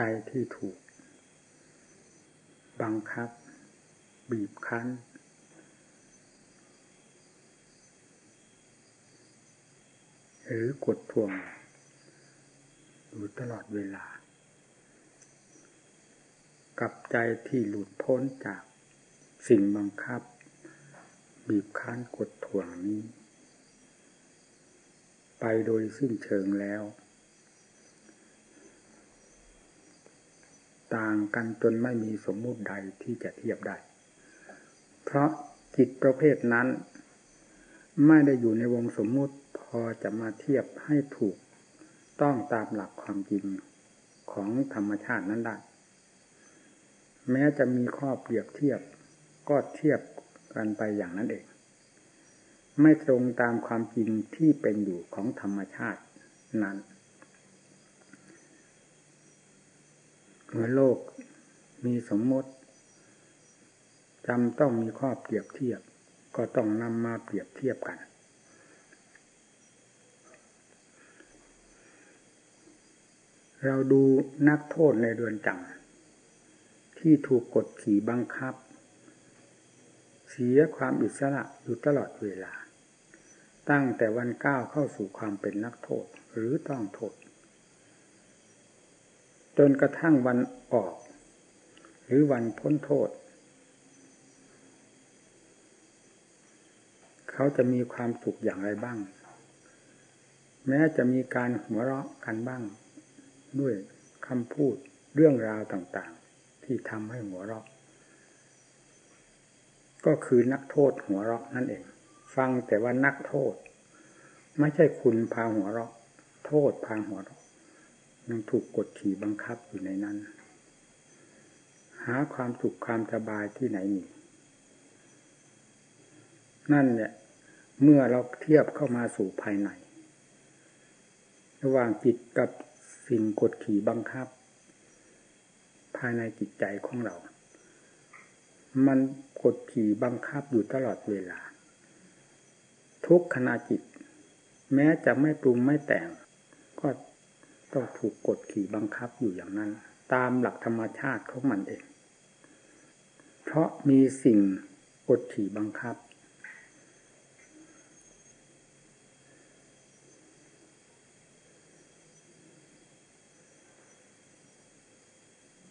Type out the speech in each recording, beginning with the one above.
ใจที่ถูก บังคับ บีบคั้น หรือกดทวงอยู่ตลอดเวลา กับใจที่หลุดพ้นจากสิ่งบังคับ บีบคั้นกดทวงนี้ ไปโดยสิ้นเชิงแล้ว ต่างกันจนไม่มีสมมุติใดที่จะเทียบได้ เพราะจิตประเภทนั้น ไม่ได้อยู่ในวงสมมุติพอจะมาเทียบให้ถูกต้องตามหลักความจริงของธรรมชาตินั้นได้ แม้จะมีข้อเปรียบเทียบก็เทียบกันไปอย่างนั้นเอง ไม่ตรงตามความจริงที่เป็นอยู่ของธรรมชาตินั้น เมื่อโลกมีสมมติจำต้องมีข้อเปรียบเทียบ ก็ต้องนำมาเปรียบเทียบกัน เราดูนักโทษในเรือนจำที่ถูกกดขี่บังคับ เสียความอิสระอยู่ตลอดเวลา ตั้งแต่วันก้าวเข้าสู่ความเป็นนักโทษหรือต้องโทษ จนกระทั่งวันออก หรือวันพ้นโทษ เขาจะมีความสุขอย่างไรบ้าง แม้จะมีการหัวเราะกันบ้าง ด้วยคำพูดเรื่องราวต่างๆ ที่ทำให้หัวเราะ ก็คือนักโทษหัวเราะนั่นเอง ฟังแต่ว่านักโทษ ไม่ใช่คุณพาหัวเราะ โทษพาหัวเราะ ยังถูกกดขี่บังคับอยู่ในนั้น หาความสุขความสบายที่ไหนมีนั่นเนี่ยเมื่อเราเทียบเข้ามาสู่ภายใน ระหว่างจิตกับสิ่งกดขี่บังคับ ภายในจิตใจของเรา มันกดขี่บังคับอยู่ตลอดเวลา ทุกขณะจิต แม้จะไม่ปรุงไม่แต่ง ก็ ต้องถูกกดขี่บังคับอยู่อย่างนั้น ตามหลักธรรมชาติของมันเอง เพราะมีสิ่งกดขี่บังคับ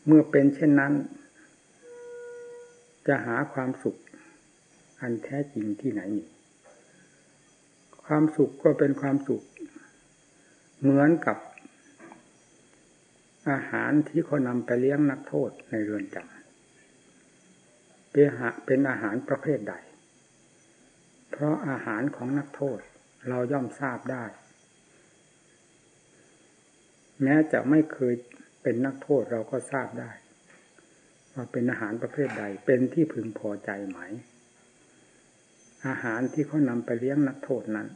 เมื่อเป็นเช่นนั้น จะหาความสุข อันแท้จริงที่ไหนมีความสุขก็เป็นความสุข เหมือนกับ อาหารที่เขานำไปเลี้ยงนักโทษในเรือนจำเป็นอาหารประเภทใด เพราะอาหารของนักโทษเราย่อมทราบได้ แม้จะไม่เคยเป็นนักโทษเราก็ทราบได้ ว่าเป็นอาหารประเภทใดเป็นที่พึงพอใจไหม อาหารที่เขานำไปเลี้ยงนักโทษนั้น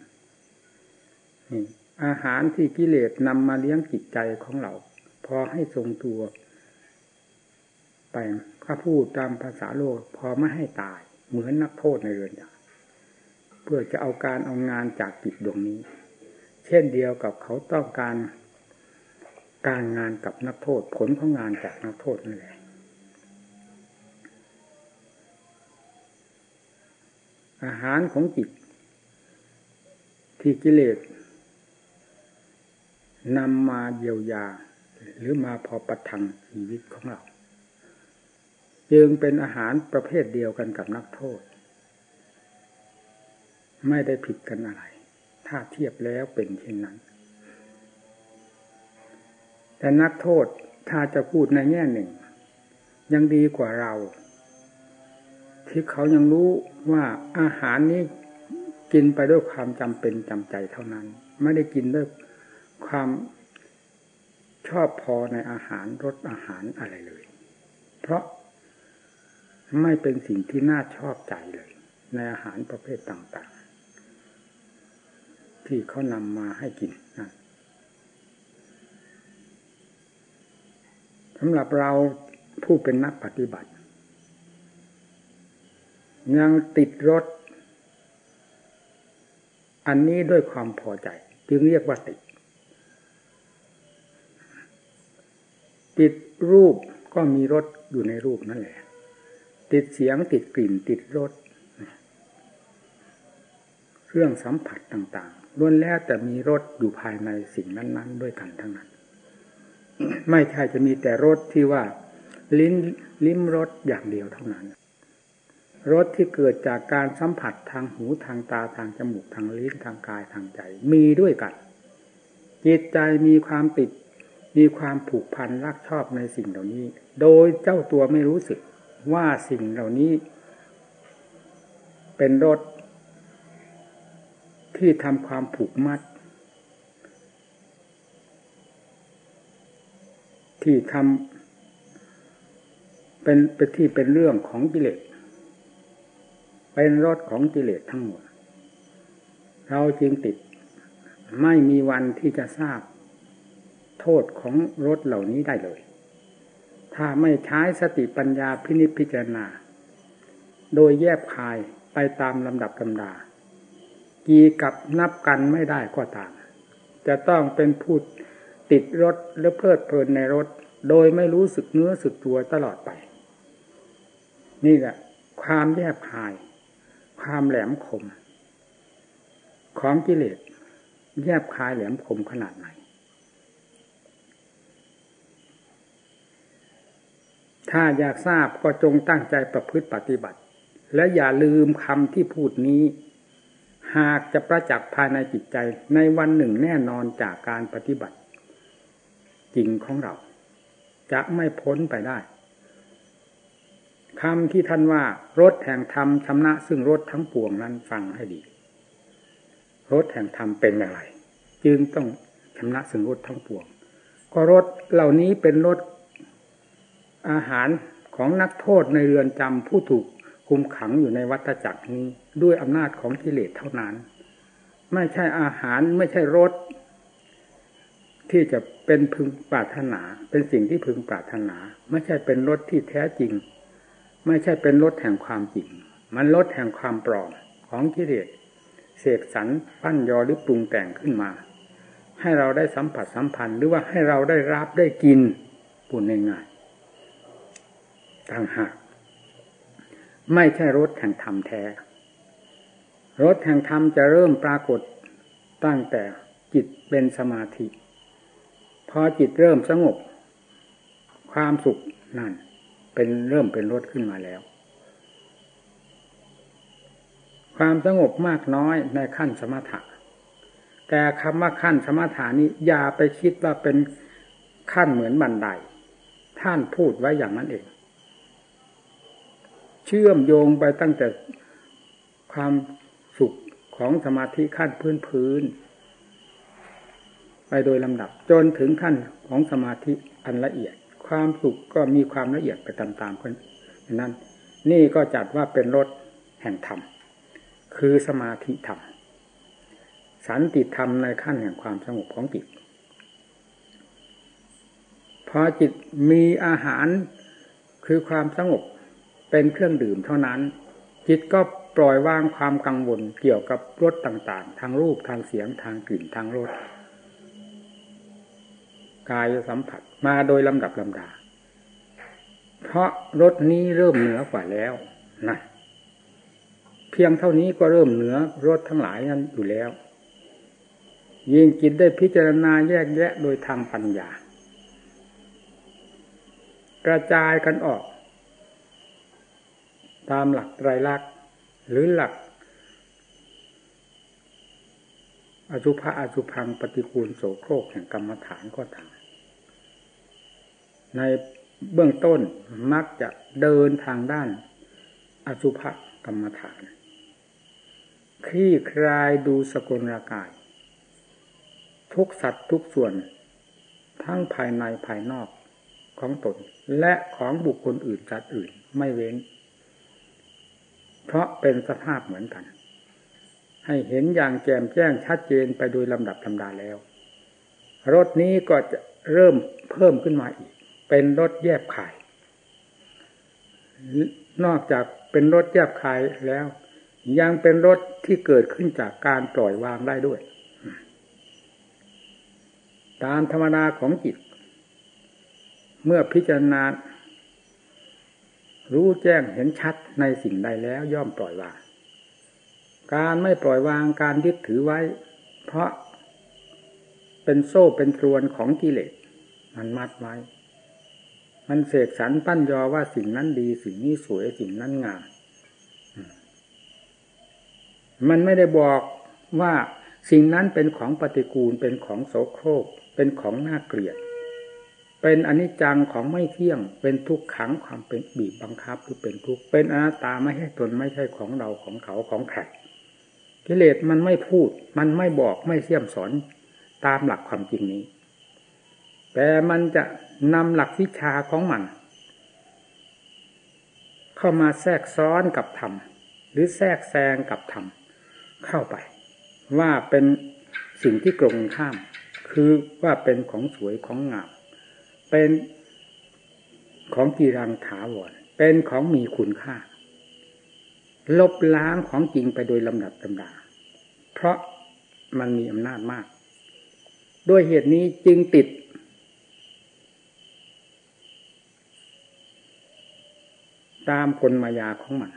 อาหารที่กิเลสนำมาเลี้ยงจิตใจของเรา อให้ทรงตัว ไปข้าพูดตามภาษาโลก พอไม่ให้ตาย เหมือนนักโทษในเรือนจำเพื่อจะเอาการเอางานจากจิตดวงนี้ เช่นเดียวกับเขาต้องการการงานกับนักโทษ ผลของงานจากนักโทษนั่นแหละอาหารของจิต ที่กิเลสนำมาเยียวยา หรือมาพอประทังชีวิตของเรา จึงเป็นอาหารประเภทเดียวกันกับนักโทษ ไม่ได้ผิดกันอะไร ถ้าเทียบแล้วเป็นเช่นนั้น แต่นักโทษถ้าจะพูดในแง่หนึ่ง ยังดีกว่าเรา ที่เขายังรู้ว่าอาหารนี้กินไปด้วยความจำเป็นจำใจเท่านั้น ไม่ได้กินด้วยความ ชอบพอในอาหารรสอาหารอะไรเลย เพราะไม่เป็นสิ่งที่น่าชอบใจเลย ในอาหารประเภทต่าง ๆ ที่เขานำมาให้กินนะสำหรับเราผู้เป็นนักปฏิบัติ ยังติดรถ อันนี้ด้วยความพอใจ จึงเรียกว่าติด ติดรูปก็มีรสอยู่ในรูปนั่นแหละ ติดเสียงติดกลิ่นติดรสเครื่องสัมผัสต่างๆล้วนแล้วแต่มีรสอยู่ภายในสิ่งนั้น ๆ ด้วยกันทั้งนั้น ไม่ใช่จะมีแต่รสที่ว่า ลิ้นลิ้มรสอย่างเดียวเท่านั้นรสที่เกิดจากการสัมผัสทางหูทางตาทางจมูกทางลิ้นทางกายทางใจ มีด้วยกัน จิตใจมีความติด มีความผูกพันรักชอบในสิ่งเหล่านี้ โดยเจ้าตัวไม่รู้สึกว่าสิ่งเหล่านี้ เป็นรสที่ทำความผูกมัด ที่ทำเป็นเป็นที่เป็นเรื่องของกิเลสเป็นรถของกิเลสทั้งหมด เราจึงติดไม่มีวันที่จะทราบ โทษของรถเหล่านี้ได้เลย ถ้าไม่ใช้สติปัญญาพินิจพิจารณา โดยแยบคายไปตามลำดับลำดา กีกับนับกันไม่ได้ก็ตาม จะต้องเป็นผู้ติดรถและเพลิดเพลินในรถ โดยไม่รู้สึกเนื้อสึกตัวตลอดไป นี่แหละ ความแยบคาย ความแหลมคม ของกิเลสแยบคายแหลมคมขนาดไหน ถ้าอยากทราบก็จงตั้งใจประพฤติปฏิบัติ และอย่าลืมคำที่พูดนี้ หากจะประจักษ์ภายในจิตใจในวันหนึ่งแน่นอนจากการปฏิบัติ จริงของเรา จะไม่พ้นไปได้คำที่ท่านว่ารถแห่งธรรมชำนะซึ่งรถทั้งปวงนั้นฟังให้ดี รถแห่งธรรมเป็นอย่างไร จึงต้องชำนะซึ่งรถทั้งปวง ก็รถเหล่านี้เป็นรถ อาหารของนักโทษในเรือนจำผู้ถูกคุมขังอยู่ในวัฏจักรนี้ ด้วยอำนาจของกิเลสเท่านั้น ไม่ใช่อาหารไม่ใช่รถที่จะเป็นพึงปรารถนา เป็นสิ่งที่พึงปรารถนา ไม่ใช่เป็นรถที่แท้จริง ไม่ใช่เป็นรถแห่งความจริง มันรถแห่งความปลอมของกิเลสเสกสรรปั้นยอหรือปรุงแต่งขึ้นมา ให้เราได้สัมผัสสัมพันธ์หรือว่าให้เราได้รับได้กินปุ่นง่าย ต่างหากไม่ใช่รถแห่งธรรมแท้รถแห่งธรรมจะเริ่มปรากฏตั้งแต่จิตเป็นสมาธิ พอจิตเริ่มสงบ ความสุขนั่น เป็นเริ่มเป็นรถขึ้นมาแล้ว ความสงบมากน้อยในขั้นสมถะ แต่คำว่าขั้นสมถานี้อย่าไปคิดว่าเป็นขั้นเหมือนบันได ท่านพูดไว้อย่างนั้นเอง ชื่อมโยงไปตั้งแต่ความสุขของสมาธิขั้นพื้นพื้น ไปโดยลำดับ จนถึงขั้นของสมาธิอันละเอียด ความสุขก็มีความละเอียดไปตามๆกันนั้น นี่ก็จัดว่าเป็นรถแห่งธรรม คือสมาธิธรรม สันติธรรมในขั้นแห่งความสงบของจิตพอจิตมีอาหารคือความสงบ เป็นเครื่องดื่มเท่านั้น จิตก็ปล่อยวางความกังวลเกี่ยวกับรสต่างๆ ทางรูปทางเสียงทางกลิ่นทางรสกายสัมผัสมาโดยลำดับลำดา เพราะรถนี้เริ่มเหนือกว่าแล้วนะเพียงเท่านี้ก็เริ่มเหนือรถทั้งหลายนั้นอยู่แล้ว ยิ่งจิตได้พิจารณาแยกแยะโดยทางปัญญากระจายกันออก ตามหลักไตรลักษณ์หรือหลัก อสุภะอสุพังปฏิคูลโสโครกแห่งกรรมฐานก็ทำในเบื้องต้นมักจะเดินทางด้าน อสุภะกรรมฐานคลี่คลายดูสกลรากาย ทุกสัตว์ทุกส่วน ทั้งภายในภายนอกของตน และของบุคคลอื่นจัดอื่นไม่เว้น เพราะเป็นสภาพเหมือนกัน ให้เห็นอย่างแจ่มแจ้งชัดเจนไปโดยลำดับลำดาแล้ว รถนี้ก็จะเริ่มเพิ่มขึ้นมาอีก เป็นรถแยบขาย นอกจากเป็นรถแยบขายแล้ว ยังเป็นรถที่เกิดขึ้นจากการปล่อยวางได้ด้วย ตามธรรมดาของจิต เมื่อพิจารณา รู้แจ้งเห็นชัดในสิ่งใดแล้วย่อมปล่อยวาง การไม่ปล่อยวางการยึดถือไว้ เพราะเป็นโซ่เป็นตรวนของกิเลสมันมัดไว้ มันเสกสรรปั้นยอว่าสิ่งนั้นดี สิ่งนี้สวยสิ่งนั้นงามมันไม่ได้บอกว่าสิ่งนั้นเป็นของปฏิกูลเป็นของโสโครก เป็นของน่าเกลียด เป็นอนิจจังของไม่เที่ยง เป็นทุกขังความเป็นบีบบังคับคือเป็นทุกข์เป็นอนัตตาไม่ใช่ตนไม่ใช่ของเราของเขาของใครกิเลสมันไม่พูด มันไม่บอกไม่เสี่ยมสอนตามหลักความจริงนี้ แต่มันจะนำหลักวิชาของมัน เข้ามาแทรกซ้อนกับธรรมหรือแทรกแซงกับธรรมเข้าไป ว่าเป็นสิ่งที่กรงข้าม คือว่าเป็นของสวยของงาม เป็นของกีรังถาวร เป็นของมีคุณค่า ลบล้างของจริงไปโดยลำดับลำดา เพราะมันมีอำนาจมาก ด้วยเหตุนี้จึงติด ตามคนมายาของมัน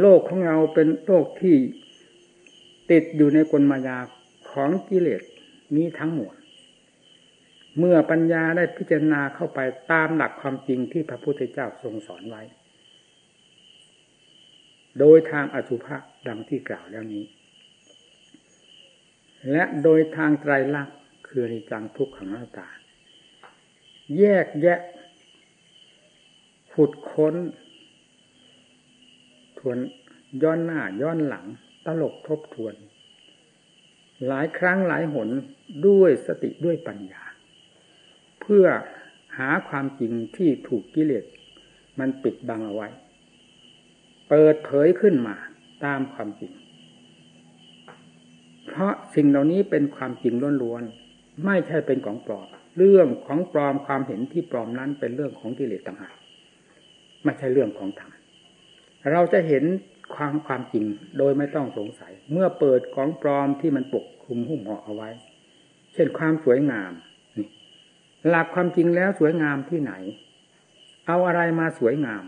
โลกของเราเป็นโลกที่ติดอยู่ในกลมายาของกิเลสนี้ทั้งหมด เมื่อปัญญาได้พิจารณาเข้าไปตามหลักความจริงที่พระพุทธเจ้าทรงสอนไว้ โดยทางอสุภะดังที่กล่าวแล้วนี้ และโดยทางไตรลักษณ์คือในจังทุกขังหน้าตา แยกแยะขุดค้น ทวนย้อนหน้าย้อนหลัง ตลกทบทวน หลายครั้งหลายหนด้วยสติด้วยปัญญา พื่อหาความจริงที่ถูกกิเลสมันปิดบังเอาไว้ เปิดเผยขึ้นมาตามความจริง เพราะสิ่งเหล่านี้เป็นความจริงล้วนๆไม่ใช่เป็นของปลอมเรื่องของปลอมความเห็นที่ปลอมนั้นเป็นเรื่องของกิเลสต่างหากไม่ใช่เรื่องของธรรมเราจะเห็นความความจริงโดยไม่ต้องสงสัย เมื่อเปิดของปลอมที่มันปกคลุมหุ้มห่อเอาไว้ เช่นความสวยงาม หลักความจริงแล้วสวยงามที่ไหน เอาอะไรมาสวยงาม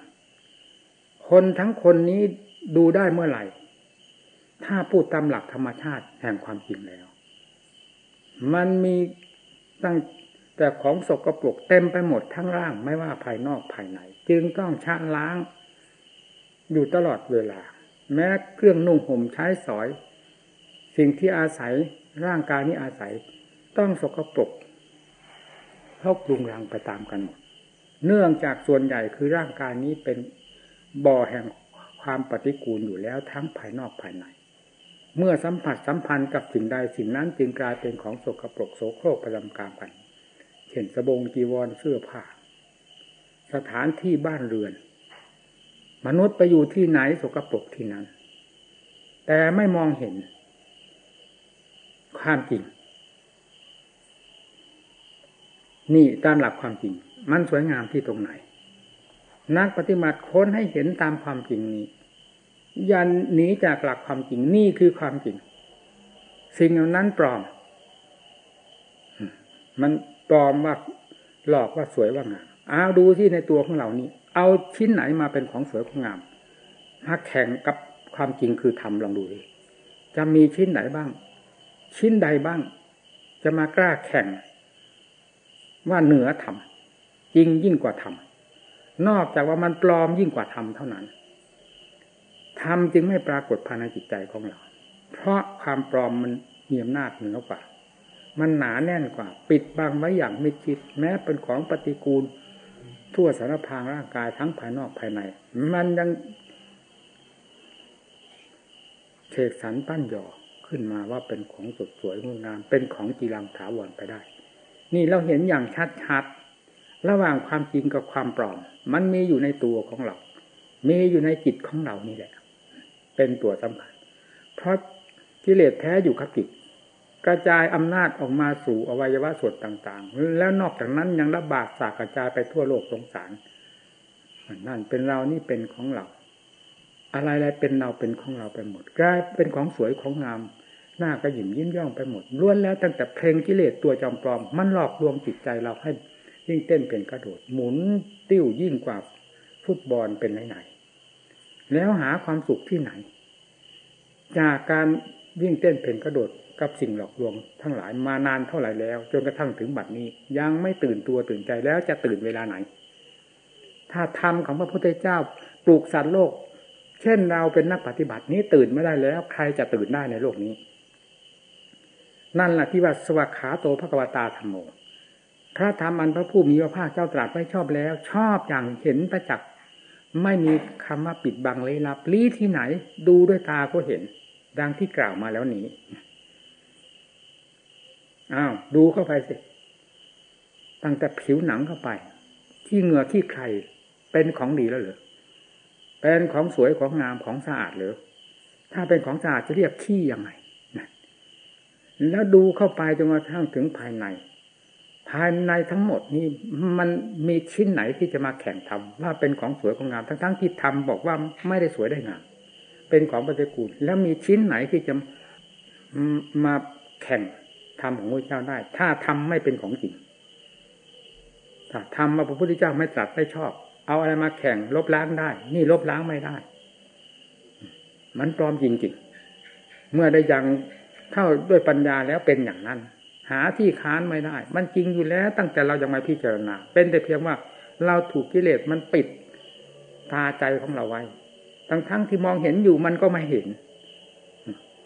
คนทั้งคนนี้ดูได้เมื่อไหร่ ถ้าพูดตามหลักธรรมชาติแห่งความจริงแล้ว มันมีตั้งแต่ของสกรปรกเต็มไปหมดทั้งร่างไม่ว่าภายนอกภายใน จึงต้องชะล้าง อยู่ตลอดเวลา แม้เครื่องนุ่งห่มใช้สอย สิ่งที่อาศัยร่างกายนี้อาศัย ต้องสกรปรก เพราะปรุงรังไปตามกันหมด เนื่องจากส่วนใหญ่คือร่างกายนี้เป็นบ่อแห่งความปฏิกูลอยู่แล้วทั้งภายนอกภายใน เมื่อสัมผัสสัมพันธ์กับสิ่งใดสิ่งนั้นจึงกลายเป็นของโสกปรกโสโครกประจำกามกัน เช่นสบงจีวรเสื้อผ้า สถานที่บ้านเรือน มนุษย์ไปอยู่ที่ไหนโสกปรกที่นั้น แต่ไม่มองเห็น ความจริง นี่ตามหลักความจริง มันสวยงามที่ตรงไหน นักปฏิบัติค้นให้เห็นตามความจริงนี้ยันหนีจากหลักความจริงนี่คือความจริง สิ่งเหล่านั้นปลอม มันปลอมว่าหลอกว่าสวยว่างามเอาดูที่ในตัวของเรานี้ เอาชิ้นไหนมาเป็นของสวยของงามมาแข่งกับความจริงคือธรรมลองดูดิจะมีชิ้นไหนบ้าง ชิ้นใดบ้าง จะมากล้าแข่ง ว่าเหนือธรรมจริงยิ่งกว่าธรรมนอกจากว่ามันปลอมยิ่งกว่าธรรมเท่านั้นธรรมจึงไม่ปรากฏภายในจิตใจของเรา เพราะความปลอมมันมีอำนาจเหนือกว่า มันหนาแน่นกว่า ปิดบังไว้อย่างไม่คิด แม้เป็นของปฏิกูล ทั่วสารพางร่างกายทั้งภายนอกภายใน มันยังเฉกสรรปั้นหยอขึ้นมาว่าเป็นของสดสวยงดงามเป็นของจีรังถาวรไปได้ นี่เราเห็นอย่างชัดๆระหว่างความจริงกับความปลอม มันมีอยู่ในตัวของเรา มีอยู่ในจิตของเรานี่แหละ เป็นตัวสำคัญเพราะกิเลสแท้อยู่กับจิตกระจายอำนาจออกมาสู่อวัยวะส่วนต่างๆ แล้วนอกจากนั้นยังระบาดสากระจายไปทั่วโลกสงสาร นั่นเป็นเรานี่เป็นของเรา อะไรๆเป็นเราเป็นของเราไปหมดกลายเป็นของสวยของงาม หน้ากระหยิมยิ้มย่องไปหมดล้วนแล้วตั้งแต่เพลงกิเลสตัวจอมปลอม มันหลอกลวงจิตใจเราให้ยิ่งเต้นเป็นกระโดด หมุนติ้วยิ่งกว่าฟุตบอลเป็นไหนๆแล้วหาความสุขที่ไหน จากการวิ่งเต้นเป็นกระโดดกับสิ่งหลอกลวงทั้งหลายมานานเท่าไหร่แล้ว จนกระทั่งถึงบัดนี้ ยังไม่ตื่นตัวตื่นใจแล้วจะตื่นเวลาไหน ถ้าธรรมของพระพุทธเจ้าปลูกสัตว์โลก เช่นเราเป็นนักปฏิบัตินี้ตื่นไม่ได้แล้ว ใครจะตื่นได้ในโลกนี้ นั่นแหละที่ว่าสวัสขาโตพระกวตาธรรมโมพระธรรมอันพระผู้มีพระภาคเจ้าตรัสไว้ชอบแล้ว ชอบอย่างเห็นประจักษ์ไม่มีคำว่าปิดบังเลยลับลี้ที่ไหน ดูด้วยตาก็เห็น ดังที่กล่าวมาแล้วนี้อ้าวดูเข้าไปสิตั้งแต่ผิวหนังเข้าไป ที่เหงื่อที่ใครเป็นของดีแล้วเหรอเป็นของสวยของงามของสะอาดหรือถ้าเป็นของสะอาดจะเรียกขี้ยังไง แล้วดูเข้าไปจนกระทั่งถึงภายใน ภายในทั้งหมดนี่มันมีชิ้นไหนที่จะมาแข่งทำว่าเป็นของสวยของงามทั้งๆทที่ทำบอกว่าไม่ได้สวยได้งามเป็นของปฏิกูลแล้วมีชิ้นไหนที่จะมาแข่งทำของพระเจ้าได้ ถ้าทำไม่เป็นของจริงถ้าทำมาพระพุทธเจ้าไม่ตรัสไม่ชอบ เอาอะไรมาแข่งลบล้างได้ นี่ลบล้างไม่ได้ มันปลอมจริงๆเมื่อได้ยัง เข้าด้วยปัญญาแล้วเป็นอย่างนั้น หาที่ค้านไม่ได้ มันจริงอยู่แล้วตั้งแต่เรายังไม่พิจารณา เป็นแต่เพียงว่าเราถูกกิเลสมันปิดตาใจของเราไว้ทั้งทั้งที่มองเห็นอยู่มันก็ไม่เห็น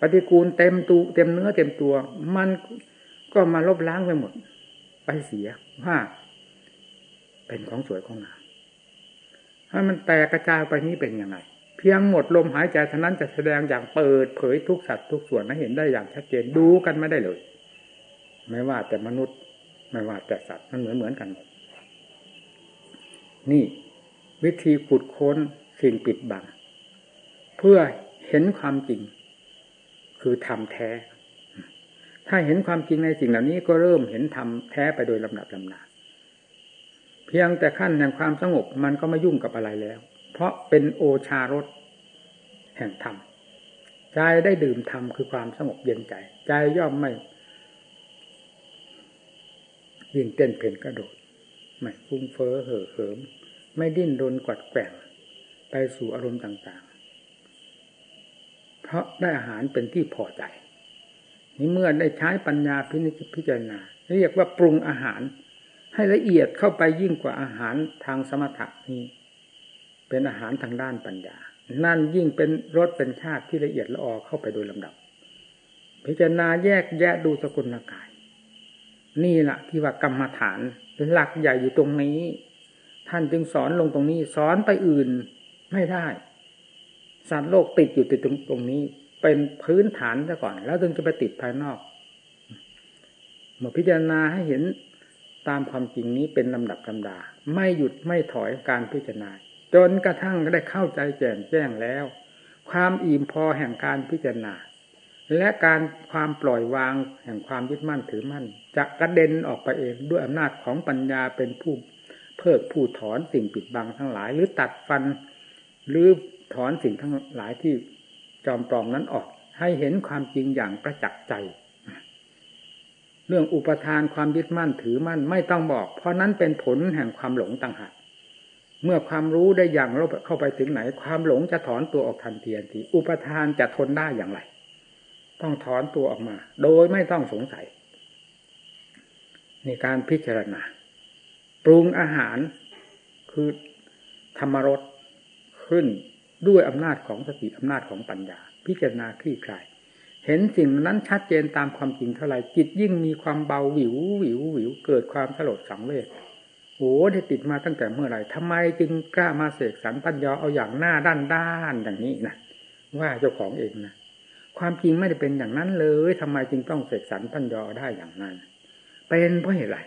ปฏิกูลเต็มตูเต็มเนื้อเต็มตัว มันก็มาลบล้างไปหมด ไปเสียว่าเป็นของสวยของงามถ้ามันแตกกระจายไปนี้เป็นยังไง พียงหมดลมหายใจเท่านั้นจะแสดงอย่างเปิดเผยทุกสัตว์ทุกส่วนให้เห็นได้อย่างชัดเจนดูกันไม่ได้เลย ไม่ว่าแต่มนุษย์ ไม่ว่าแต่สัตว์มันเหมือนเหมือนกันหมดนี่ วิธีขุดค้นสิ่งปิดบังเพื่อเห็นความจริง คือธรรมแท้ ถ้าเห็นความจริงในสิ่งเหล่านี้ก็เริ่มเห็นธรรมแท้ไปโดยลำดับลำนาเพียงแต่ขั้นแห่งความสงบมันก็ไม่ยุ่งกับอะไรแล้ว เพราะเป็นโอชารสแห่งธรรมใจได้ดื่มธรรมคือความสงบเย็นใจ ใจย่อมไม่ยิ่งเต้นเพลนกระโดด ไม่ฟุ้งเฟ้อเห่อเหิม ไม่ดิ้นรนกวัดแกว่งไปสู่อารมณ์ต่างๆ เพราะได้อาหารเป็นที่พอใจ นี่เมื่อได้ใช้ปัญญาพิจิตพิจารณา เรียกว่าปรุงอาหาร ให้ละเอียดเข้าไปยิ่งกว่าอาหารทางสมถะนี้ เป็นอาหารทางด้านปัญญา นั่นยิ่งเป็นรสเป็นชาติที่ละเอียดละออเข้าไปโดยลำดับ พิจารณาแยกแยะดูสกุลกาย นี่แหละที่ว่ากรรมฐานหลักใหญ่อยู่ตรงนี้ ท่านจึงสอนลงตรงนี้ สอนไปอื่นไม่ได้สัตว์โลกติดอยู่ติดตรงตรงนี้ เป็นพื้นฐานซะก่อน แล้วถึงจะไปติดภายนอกเมื่อพิจารณาให้เห็นตามความจริงนี้เป็นลำดับลำดา ไม่หยุดไม่ถอยการพิจารณา จนกระทั่งได้เข้าใจแจ่มแจ้งแล้ว ความอิ่มพอแห่งการพิจารณา และการความปล่อยวางแห่งความยึดมั่นถือมั่นจะกระเด็นออกไปเองด้วยอำนาจของปัญญาเป็นผู้เพิกผู้ถอนสิ่งปิดบังทั้งหลาย หรือตัดฟัน หรือถอนสิ่งทั้งหลายที่จอมปลอมนั้นออก ให้เห็นความจริงอย่างประจักษ์ใจ เรื่องอุปทานความยึดมั่นถือมั่นไม่ต้องบอก เพราะนั้นเป็นผลแห่งความหลงต่างหาก เมื่อความรู้ได้อย่างเข้าไปถึงไหน ความหลงจะถอนตัวออกทันทีทันทีอุปทานจะทนได้อย่างไร ต้องถอนตัวออกมา โดยไม่ต้องสงสัยในการพิจารณาปรุงอาหารคือธรรมรสขึ้นด้วยอำนาจของสติอำนาจของปัญญา พิจารณาคลี่คลาย เห็นสิ่งนั้นชัดเจนตามความจริงเท่าไรจิตยิ่งมีความเบาหวิวหวิวหวิวเกิดความสลดสังเวช โอ้ได้ติดมาตั้งแต่เมื่อไหร่ทำไมจึงกล้ามาเสกสรรปัญญาเอาอย่างหน้าด้านด้านอย่างนี้นะว่าเจ้าของเองนะความจริงไม่ได้เป็นอย่างนั้นเลยทำไมจึงต้องเสกสรรพันยอได้อย่างนั้น เป็นเพราะเหตุไร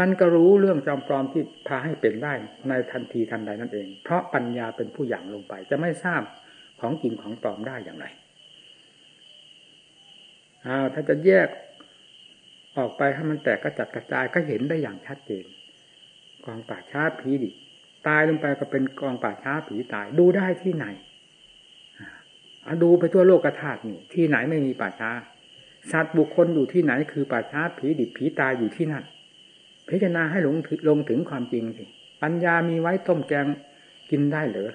มันก็รู้เรื่องจอมปลอมที่พาให้เป็นได้ในทันทีทันใดนั่นเอง เพราะปัญญาเป็นผู้อย่างลงไป จะไม่ทราบของจริงของปลอมได้อย่างไรอ้าวถ้าจะแยกออกไปให้มันแตกกระจัดกระจายก็เห็นได้อย่างชัดเจน องป่าช้าผีดิ ตายลงไปก็เป็นกองป่าช้าผีตาย ดูได้ที่ไหนอดูไปทั่วโลกธาตุนี่ที่ไหนไม่มีป่าช้า สัตว์บุคคลอยู่ที่ไหนคือป่าช้าผีดิบผีตายอยู่ที่นั่นพพิจารณาให้หลงลงถึงความจริงสิปัญญามีไว้ต้มแกงกินได้เหรือ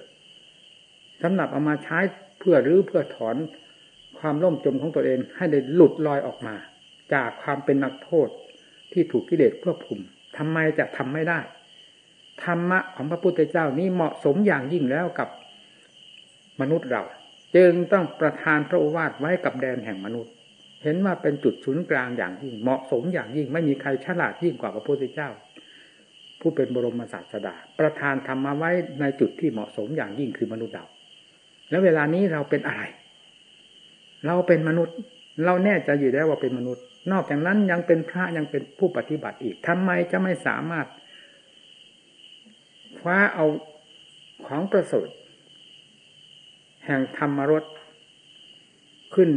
สำหรับเอามาใช้เพื่อรื้อเพื่อถอนความล่มจมของตัวเองให้ได้หลุดลอยออกมา จากความเป็นนักโทษที่ถูกกิเลสควบคุมทำไมจะทำไม่ได้ ธรรมะของพระพุทธเจ้านี้เหมาะสมอย่างยิ่งแล้วกับมนุษย์เรา จึงต้องประทานพระโอวาทไว้กับแดนแห่งมนุษย์ เห็นว่าเป็นจุดศูนย์กลางอย่างยิ่ง เหมาะสมอย่างยิ่ง ไม่มีใครฉลาดยิ่งกว่าพระพุทธเจ้า ผู้เป็นบรมศาสดา ประทานธรรมมาไว้ในจุดที่เหมาะสมอย่างยิ่งคือมนุษย์เรา แล้วเวลานี้เราเป็นอะไร เราเป็นมนุษย์ เราแน่ใจอยู่แล้วว่าเป็นมนุษย์ นอกจากนั้นยังเป็นพระยังเป็นผู้ปฏิบัติอีกทำไมจะไม่สามารถ ว้าเอาของประเสริฐแห่งธรรมรสขึ้น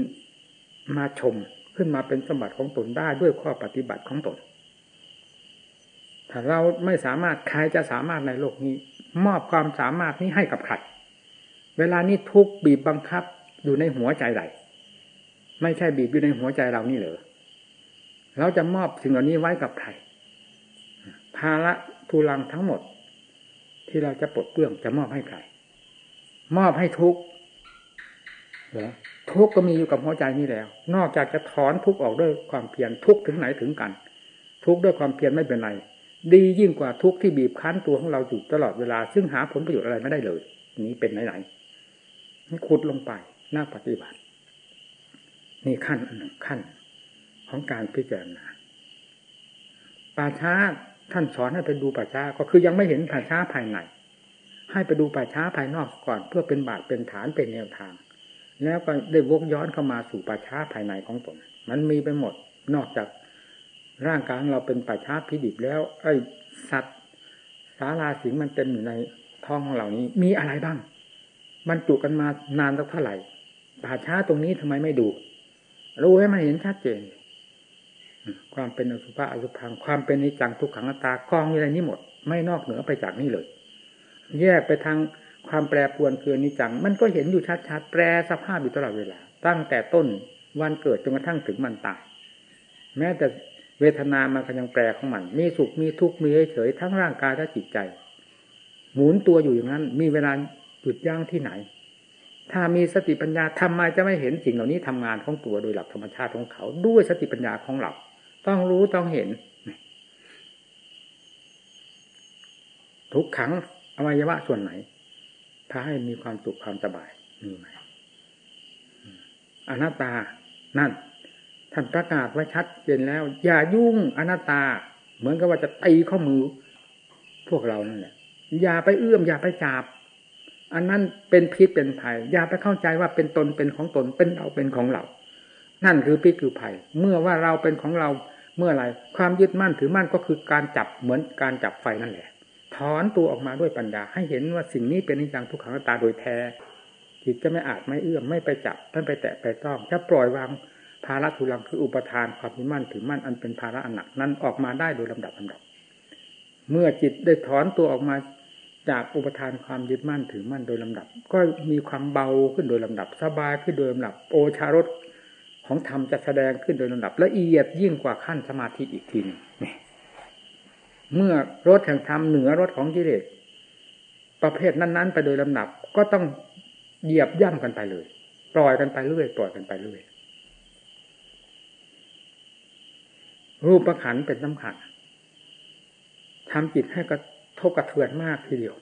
มาชมขึ้นมาเป็นสมบัติของตนได้ด้วยข้อปฏิบัติของตนถ้าเราไม่สามารถใครจะสามารถในโลกนี้ มอบความสามารถนี้ให้กับใครเวลานี้ทุกบีบบังคับอยู่ในหัวใจใดไม่ใช่บีบอยู่ในหัวใจเรานี่เหรอเราจะมอบสิ่งเหล่านี้ไว้กับใครภาระทุลังทั้งหมด ที่เราจะปลดเปลื้องจะมอบให้ใคร มอบให้ทุกเหรอทุกก็มีอยู่กับหัวใจนี้แล้ว นอกจากจะถอนทุกออกด้วยความเพียรทุกถึงไหนถึงกัน ทุกด้วยความเพียรไม่เป็นไร ดียิ่งกว่าทุกที่บีบคั้นตัวของเราอยู่ตลอดเวลา ซึ่งหาผลประโยชน์อะไรไม่ได้เลย นี้เป็นไหนไหนขุดลงไปหน้าปฏิบัติ นี่ขั้นอันหนึ่งขั้น ของการพิจารณาป่าช้า ท่านสอนให้ไปดูป่าช้าก็คือยังไม่เห็นป่าช้าภายในให้ไปดูป่าช้าภายนอกก่อนเพื่อเป็นบาทเป็นฐานเป็นแนวทาง แล้วก็ได้วกย้อนเข้ามาสู่ป่าช้าภายในของตนมันมีไปหมดนอกจากร่างกายเราเป็นป่าช้าพิดิบแล้ว ไอ้สัตว์สาราสิงมันเต็มอยู่ในท้องของเหล่านี้ มีอะไรบ้างบรรจุกันมานานสักเท่าไหร่ป่าช้าตรงนี้ทำไมไม่ดูรู้ให้มันเห็นชัดเจน ความเป็นอสุภะอสุพังความเป็นนิจังทุกขังตากองอยู่ในนี้หมด ไม่นอกเหนือไปจากนี้เลย แยกไปทางความแปรปรวนคือนิจัง มันก็เห็นอยู่ชัดๆแปรสภาพอยู่ตลอดเวลา ตั้งแต่ต้นวันเกิดจนกระทั่งถึงมันตายแม้แต่เวทนามันก็ยังแปรของมัน มีสุขมีทุกข์มีเฉยทั้งร่างกายและจิตใจ หมุนตัวอยู่อย่างนั้น มีเวลาหยุดยั้งที่ไหน ถ้ามีสติปัญญาทำไมจะไม่เห็นสิ่งเหล่านี้ทำงานของตัวโดยหลักธรรมชาติของเขา ด้วยสติปัญญาของเรา ต้องรู้ต้องเห็น ทุกขังอวัยวะส่วนไหนถ้าให้มีความสุขความสบายมีไหมอนัตตา นั่น ท่านประกาศไว้ชัดเจนแล้ว อย่ายุ่งอนัตตา เหมือนกับว่าจะตีข้อมือ พวกเรานั่นแหละ อย่าไปเอื้อม อย่าไปจับ อันนั้นเป็นพิษเป็นภัย อย่าไปเข้าใจว่าเป็นตนเป็นของตน เป็นเราเป็นของเรา นั่นคือพิษคือภัย เมื่อว่าเราเป็นของเราเมื่อไรความยึดมั่นถือมั่นก็คือการจับเหมือนการจับไฟนั่นแหละ ถอนตัวออกมาด้วยปัญญา ให้เห็นว่าสิ่งนี้เป็นนิจังทุกขังตาโดยแท้จิตจะไม่อาจไม่เอื้อมไม่ไปจับไม่ไปแตะไปต้องถ้าปล่อยวางภาระทุลังคืออุปทานความยึดมั่นถือมั่นอันเป็นภาระอันหนักนั้นออกมาได้โดยลำดับลำดับ เมื่อจิตได้ถอนตัวออกมาจากอุปทานความยึดมั่นถือมั่นโดยลำดับ ก็มีความเบาขึ้นโดยลำดับสบายขึ้นโดยลำดับ โอชารส ของธรรมจะแสดงขึ้นโดยลำดับละเอียดยิ่งกว่าขั้นสมาธิอีกทีนึงเมื่อรถแห่งธรรมเหนือรถของกิเลสประเภทนั้น ๆ ไปโดยลำดับก็ต้องเหยียบย่ำกันไปเลย ปล่อยกันไปเรื่อยปล่อยกันไปเรื่อยรูปประขันเป็นสำคัญทำจิตให้กระทบกระเทือนมากทีเดียว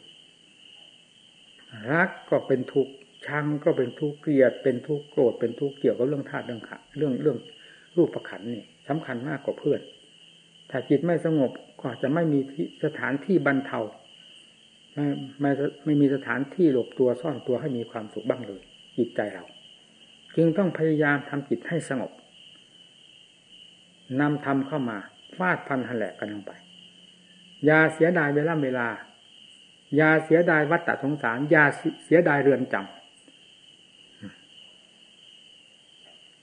รักก็เป็นทุกข์ ชังก็เป็นทุกข์เกลียดเป็นทุกข์โกรธเป็นทุกข์เกี่ยวกับเรื่องธาตุเรื่องขันเรื่องเรื่องรูปประขันนี่สำคัญมากกว่าเพื่อน ถ้าจิตไม่สงบก็จะไม่มีสถานที่บรรเทาไม่ไม่ไม่มีสถานที่หลบตัวซ่อนตัวให้มีความสุขบ้างเลย จิตใจเรา จึงต้องพยายามทำจิตให้สงบนำธรรมเข้ามาฟาดพันหันแหลกกันลงไป อย่าเสียดายเวลาเวลา อย่าเสียดายวัฏฏะสงสาร อย่าเสียดายเรือนจำ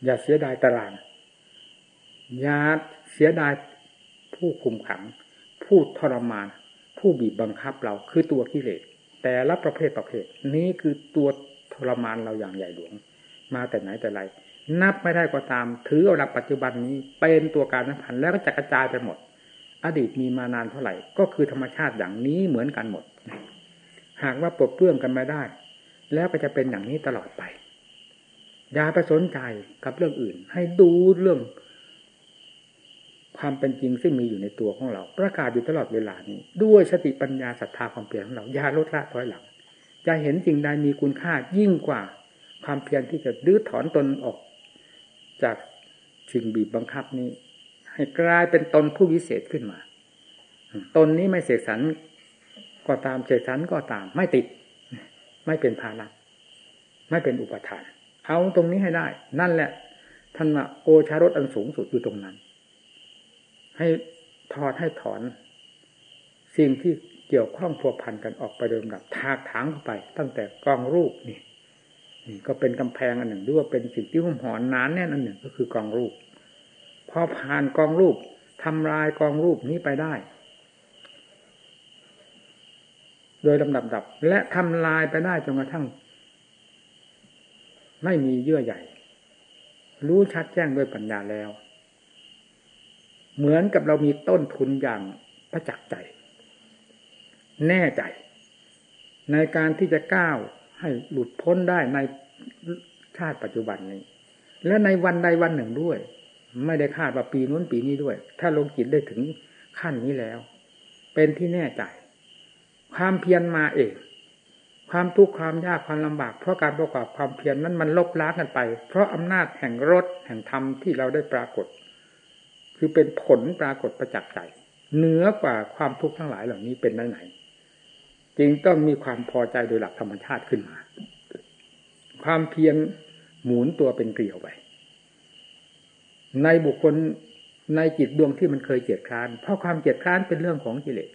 อย่าเสียดายตาราง อย่าเสียดายผู้คุมขัง ผู้ทรมาน ผู้บีบบังคับเราคือตัวกิเลสแต่ละประเภทประเภท นี้คือตัวทรมานเราอย่างใหญ่หลวง มาแต่ไหนแต่ไรนับไม่ได้ก็ตาม ถือเอาหลักปัจจุบันนี้เป็นตัวการสำคัญแล้วก็จะกระจายไปหมด อดีตมีมานานเท่าไหร่ ก็คือธรรมชาติอย่างนี้เหมือนกันหมด หากว่าปลดเปลื้องกันไมาได้ แล้วก็จะเป็นอย่างนี้ตลอดไป อย่าไปสนใจกับเรื่องอื่น ให้ดูเรื่อง ความเป็นจริงซึ่งมีอยู่ในตัวของเรา ประกาศอยู่ตลอดเวลานี้ ด้วยสติปัญญาศรัทธาความเปลี่ยนของเราอย่าลดละถอยหลังจะเห็นสิ่งใดมีคุณค่ายิ่งกว่าความเพียรที่จะดื้อถอนตนออก จากสิ่งบีบบังคับนี้ ให้กลายเป็นตนผู้วิเศษขึ้นมา ตนนี้ไม่เสกสรรก็ตามเสกสรรก็ตาม ไม่ติด ไม่เป็นภาระไม่เป็นอุปทาน เอาตรงนี้ให้ได้ นั่นแหละท่านโอชารสอันสูงสุดอยู่ตรงนั้น ให้ถอดให้ถอน สิ่งที่เกี่ยวข้องพัวพันกันออกไปเดิมดับทากถางเข้าไป ตั้งแต่กองรูปนี่นี่ก็เป็นกำแพงอันหนึ่งหรือว่าเป็นสิ่งที่หุ่มหอนนานแน่นอันหนึ่งก็คือกองรูป พอผ่านกองรูปทำลายกองรูปนี้ไปได้ โดยลำดับดับ และทำลายไปได้จนกระทั่ง ไม่มีเยื่อใหญ่ รู้ชัดแจ้งด้วยปัญญาแล้ว เหมือนกับเรามีต้นทุนอย่างประจักษ์ใจ แน่ใจ ในการที่จะก้าวให้หลุดพ้นได้ในชาติปัจจุบันนี้ และในวันใดวันหนึ่งด้วย ไม่ได้คาดว่าปีนู้นปีนี้ด้วย ถ้าลงจิตได้ถึงขั้นนี้แล้ว เป็นที่แน่ใจ ความเพียรมาเอง ความทุกข์ความยากความลำบาก เพราะการประกอบความเพียรนั้นมันลบล้างกันไป เพราะอำนาจแห่งรถแห่งธรรมที่เราได้ปรากฏ คือเป็นผลปรากฏประจักษ์ใจเหนือกว่าความทุกข์ทั้งหลายเหล่านี้เป็นได้ไหนจึงต้องมีความพอใจโดยหลักธรรมชาติขึ้นมา ความเพียรหมุนตัวเป็นเกลียวไป ในบุคคลในจิตดวงที่มันเคยเกียดคร้าน เพราะความเกียดคร้านเป็นเรื่องของกิเลส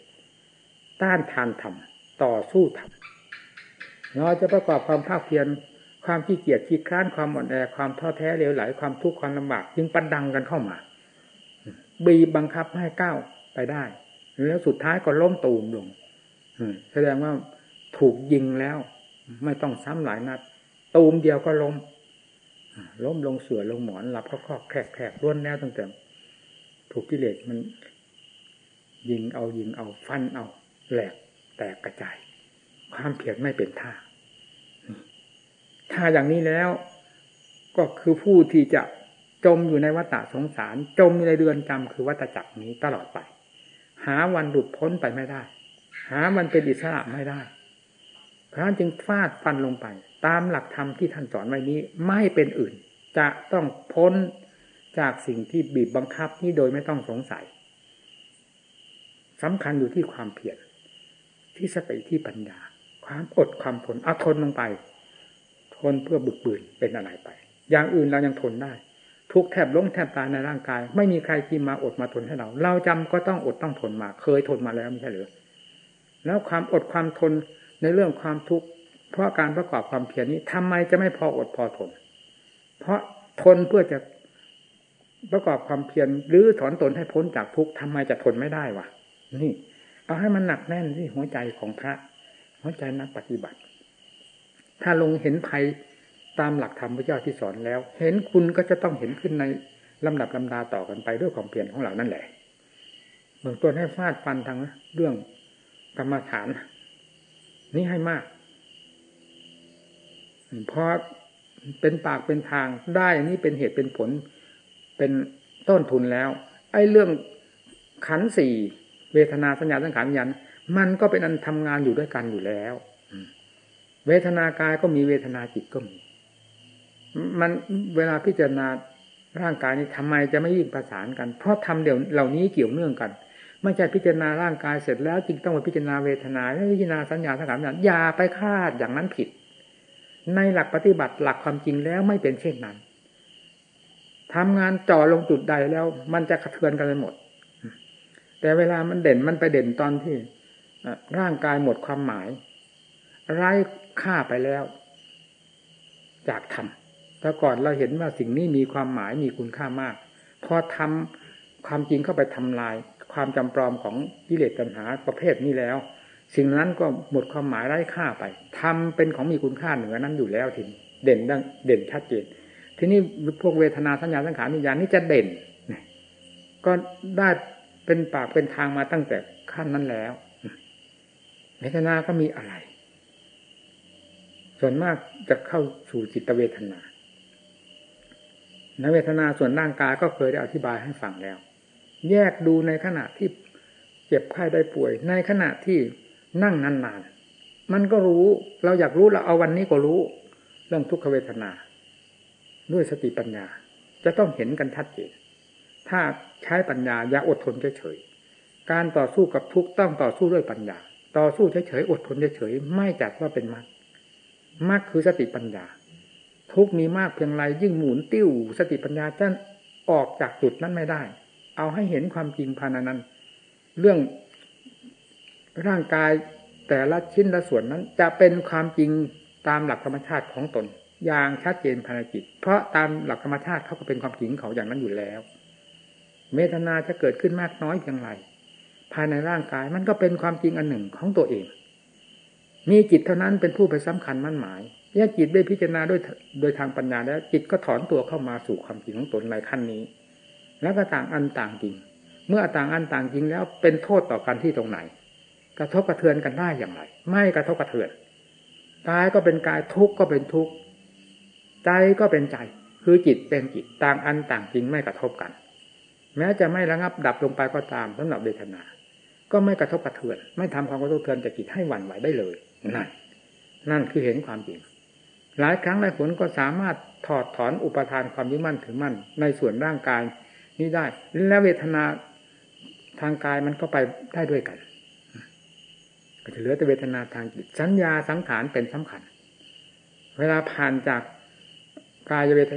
ต้านทานธรรมต่อสู้ธรรม เราจะประกอบความภาคเพียรความขี้เกียจขี้คร้านความอ่อนแอความท้อแท้เลวไหลความทุกข์ความลำบากจึงปันดังกันเข้ามา บีบบังคับให้ก้าวไปได้ แล้วสุดท้ายก็ล้มตูมลงแสดงว่าถูกยิงแล้ว ไม่ต้องซ้ำหลายนัด ตูมเดียวก็ล้มล้มลงเสือลงหมอนหลับก็คอกแขกแขกล้วนแล้วตั้งแต่ถูกกิเลสมัน ยิงเอายิงเอาฟันเอา แหลกแตกกระจาย ความเพียรไม่เป็นท่า ถ้าอย่างนี้แล้ว ก็คือผู้ที่จะจมอยู่ในวัฏสงสาร จมอยู่ในเดือนจำคือวัฏจักรนี้ตลอดไป หาวันหลุดพ้นไปไม่ได้ หามันเป็นอิสระไม่ได้พระจึงฟาดฟันลงไป ตามหลักธรรมที่ท่านสอนไว้นี้ไม่เป็นอื่น จะต้องพ้นจากสิ่งที่บีบบังคับนี้โดยไม่ต้องสงสัยสำคัญอยู่ที่ความเพียรที่สติที่ปัญญา ความอดความทนอาทนลงไป ทนเพื่อบึกบืนเป็นอะไรไป อย่างอื่นเรายังทนได้ ทุกแทบล้มแทบตายในร่างกาย ไม่มีใครที่มาอดมาทนให้เรา เราจำก็ต้องอดต้องทนมา เคยทนมาแล้วไม่ใช่หรือแล้วความอดความทนในเรื่องความทุกข์เพราะการประกอบความเพียรนี้ทำไมจะไม่พออดพอทน เพราะทนเพื่อจะประกอบความเพียรหรือถอนตนให้พ้นจากทุกข์ทำไมจะทนไม่ได้วะนี่ เอาให้มันหนักแน่นที่หัวใจของพระ หัวใจนักปฏิบัติ ถ้าลงเห็นภัยตามหลักธรรมพระเจ้าที่สอนแล้ว เห็นคุณก็จะต้องเห็นขึ้นในลำดับลำดาต่อกันไปด้วยความเพียรของเรานั่นแหละเบื้องต้นให้ฟาดฟันทางเรื่องกรรมฐาน นี่ให้มากเพราะเป็นปากเป็นทางได้นี่เป็นเหตุเป็นผล เป็นต้นทุนแล้ว ไอ้เรื่องขันสี่เวทนาสัญญาสังขารยัน มันก็เป็นอันทำงานอยู่ด้วยกันอยู่แล้วเวทนากายก็มีเวทนาจิตก็มี มันเวลาพิจารณาร่างกายนี้ทำไมจะไม่ยิ่งประสานกัน เพราะทำเดี๋ยวเหล่านี้เกี่ยวเนื่องกันไม่ใช่พิจารณาร่างกายเสร็จแล้วจึงต้องมาพิจารณาเวทนาพิจารณาสัญญาสังขารอย่างอย่าไปคาดอย่างนั้นผิด ในหลักปฏิบัติหลักความจริงแล้วไม่เป็นเช่นนั้นทำงานจ่อลงจุดใดแล้ว มันจะกระเทือนกันไปหมด แต่เวลามันเด่นมันไปเด่นตอนที่ ร่างกายหมดความหมาย ไร้ค่าไปแล้ว จากธรรมแต่ก่อนเราเห็นว่าสิ่งนี้มีความหมายมีคุณค่ามาก พอทำความจริงเข้าไปทำลาย ความจำปลอมของกิเลสตัณหาประเภทนี้แล้ว สิ่งนั้นก็หมดความหมายไร้ค่าไปทำเป็นของมีคุณค่าเหนือนั้นอยู่แล้วทีเด่นดังเด่นชัดเจนทีนี้พวกเวทนาสัญญาสังขารวิญญาณนี่จะเด่นก็ได้เป็นปากเป็นทางมาตั้งแต่ขั้นนั้นแล้ว เวทนาก็มีอะไร ส่วนมากจะเข้าสู่จิตเวทนาในเวทนาส่วนร่างกายก็เคยได้อธิบายให้ฟังแล้ว แยกดูในขณะที่เจ็บไข้ได้ป่วย ในขณะที่นั่งนานๆ มันก็รู้ เราอยากรู้เราเอาวันนี้ก็รู้ เรื่องทุกขเวทนา ด้วยสติปัญญา จะต้องเห็นกันชัดเจน ถ้าใช้ปัญญาอย่าอดทนเฉยๆ การต่อสู้กับทุกต้องต่อสู้ด้วยปัญญา ต่อสู้เฉยๆอดทนเฉยๆไม่จัดว่าเป็นมรรคมรรคคือสติปัญญา ทุกมีมากเพียงไรยิ่งหมุนติ้วสติปัญญาจะออกจากจุดนั้นไม่ได้ เอาให้เห็นความจริงภายในนั้น เรื่องร่างกายแต่ละชิ้นละส่วนนั้น จะเป็นความจริงตามหลักธรรมชาติของตน อย่างชัดเจนภายในจิต เพราะตามหลักธรรมชาติเขาก็เป็นความจริงเขาอย่างนั้นอยู่แล้วเมตนาจะเกิดขึ้นมากน้อยเพียงไร ภายในร่างกาย มันก็เป็นความจริงอันหนึ่งของตัวเอง มีจิตเท่านั้นเป็นผู้ไปสำคัญมั่นหมายแยกจิตได้พิจารณาด้วยโดยทางปัญญาแล้ว จิตก็ถอนตัวเข้ามาสู่ความจริงของตนในขั้นนี้ แล้วก็ต่างอันต่างจริง เมื่อต่างอันต่างจริงแล้วเป็นโทษต่อกันที่ตรงไหน กระทบกระเทือนกันได้อย่างไร ไม่กระทบกระเทือนกายก็เป็นกายทุกข์ก็เป็นทุกข์ใจก็เป็นใจ คือจิตเป็นจิตต่างอันต่างจริงไม่กระทบกัน แม้จะไม่ระงับดับลงไปก็ตามสำหรับเวทนา ก็ไม่กระทบกระเทือน ไม่ทำความกระทบกระเทือนจากจิตให้หวั่นไหวได้เลยนั่นนั่นคือเห็นความจริง หลายครั้งหลายผลก็สามารถถอดถอนอุปทานความยึดมั่นถือมั่น ในส่วนร่างกายนี้ได้ และเวทนาทางกายมันก็ไปได้ด้วยกันก็จะเหลือแต่เวทนาทางจิตสัญญาสังขารเป็นสำคัญ เวลาผ่านจากกายเวท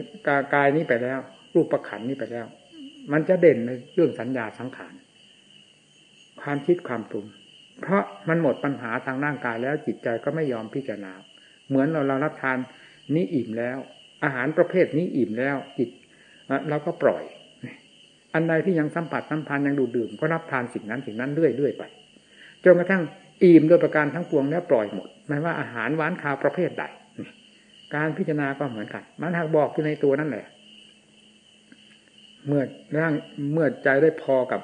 กายนี้ไปแล้ว รูปประขันนี้ไปแล้ว มันจะเด่นในเรื่องสัญญาสังขาร ความคิดความปรุง เพราะมันหมดปัญหาทางร่างกายแล้วจิตใจก็ไม่ยอมพิจารณา เหมือนเราเรารับทานนี้อิ่มแล้ว อาหารประเภทนี้อิ่มแล้วจิตเราก็ปล่อย อันใดที่ยังสัมผัสสัมพันธ์ยังดูดื่ม ก็รับทานสิ่งนั้นสิ่งนั้นเรื่อยๆไปจนกระทั่งอิ่มโดยประการทั้งปวงแล้วปล่อยหมดไม่ว่าอาหารหวานคาวประเภทใดการพิจารณาก็เหมือนกัน มันหากบอกอยู่ในตัวนั่นแหละ เมื่อร่างเมื่อใจได้พอกับ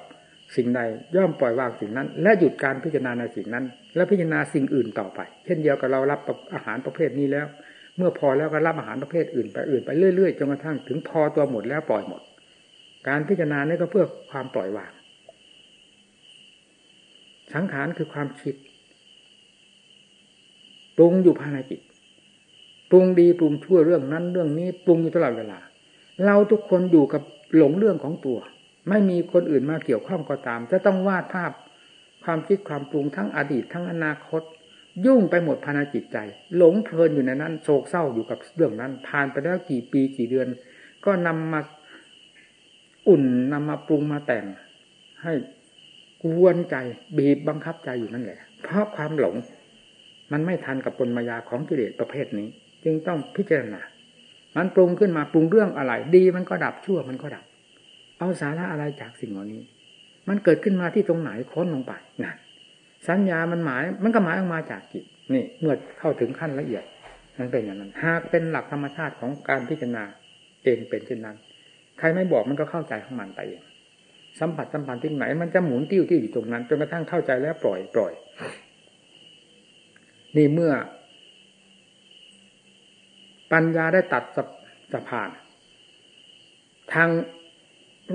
สิ่งใดย่อมปล่อยวางสิ่งนั้น และหยุดการพิจารณาในสิ่งนั้น และพิจารณาสิ่งอื่นต่อไป เช่นเดียวกับเรารับอาหารประเภทนี้แล้ว เมื่อพอแล้วก็รับอาหารประเภทอื่นไปอื่นไปเรื่อยๆจนกระทั่งถึงพอตัวหมดแล้วปล่อยหมด การพิจารณานี่ก็เพื่อความปล่อยวาง สังขารคือความคิดปรุงอยู่ภายในจิตปรุงดีปรุงชั่วเรื่องนั้นเรื่องนี้ปรุงอยู่ตลอดเวลา เราทุกคนอยู่กับหลงเรื่องของตัว ไม่มีคนอื่นมาเกี่ยวข้องก็ตาม จะต้องวาดภาพความคิดความปรุงทั้งอดีตทั้งอนาคต ยุ่งไปหมดภายในจิตใจ หลงเพลินอยู่ในนั้น โศกเศร้าอยู่กับเรื่องนั้น ผ่านไปแล้วกี่ปีกี่เดือน ก็นำมาอุ่นนำมาปรุงมาแต่ง ให้กวนใจบีบบังคับใจอยู่นั่นแหละ เพราะความหลง มันไม่ทันกับปนมายาของกิเลสประเภทนี้ จึงต้องพิจารณามันปรุงขึ้นมาปรุงเรื่องอะไร ดีมันก็ดับชั่วมันก็ดับ เอาสาระอะไรจากสิ่งเหล่านี้ มันเกิดขึ้นมาที่ตรงไหนค้นลงไปนั่นสัญญามันหมาย มันก็หมายออกมาจากจิตนี่เมื่อเข้าถึงขั้นละเอียดมันเป็นอย่างนั้น หากเป็นหลักธรรมชาติของการพิจารณาเองเป็นเช่นนั้น ใครไม่บอกมันก็เข้าใจของมันไปเอง สัมผัสสัมพันธ์ที่ไหน มันจะหมุนติ้วที่อยู่ตรงนั้นจนกระทั่งเข้าใจแล้วปล่อยปล่อย นี่เมื่อ ปัญญาได้ตัดสะพาน ทาง